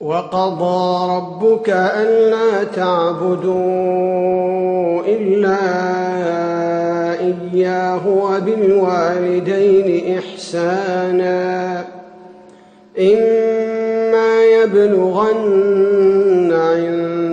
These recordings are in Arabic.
وقضى ربك ألا تعبدوا إلا إياه وبالوالدين إحسانا إما يبلغن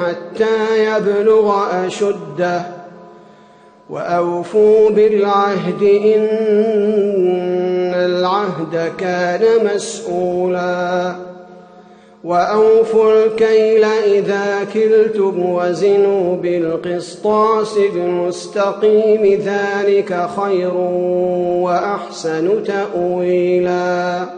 حتى يبلغ أشده. وأوفوا بالعهد إن العهد كان مسؤولا. وأوفوا الكيل إذا كلتم وزنوا بالقسطاس المستقيم ذلك خير وأحسن تأويلا.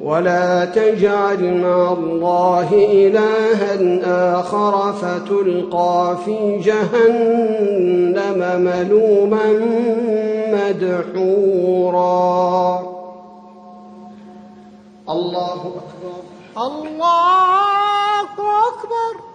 ولا تجعل مع الله إلها آخر فتلقى في جهنم ملوما مدحورا. الله أكبر. الله أكبر.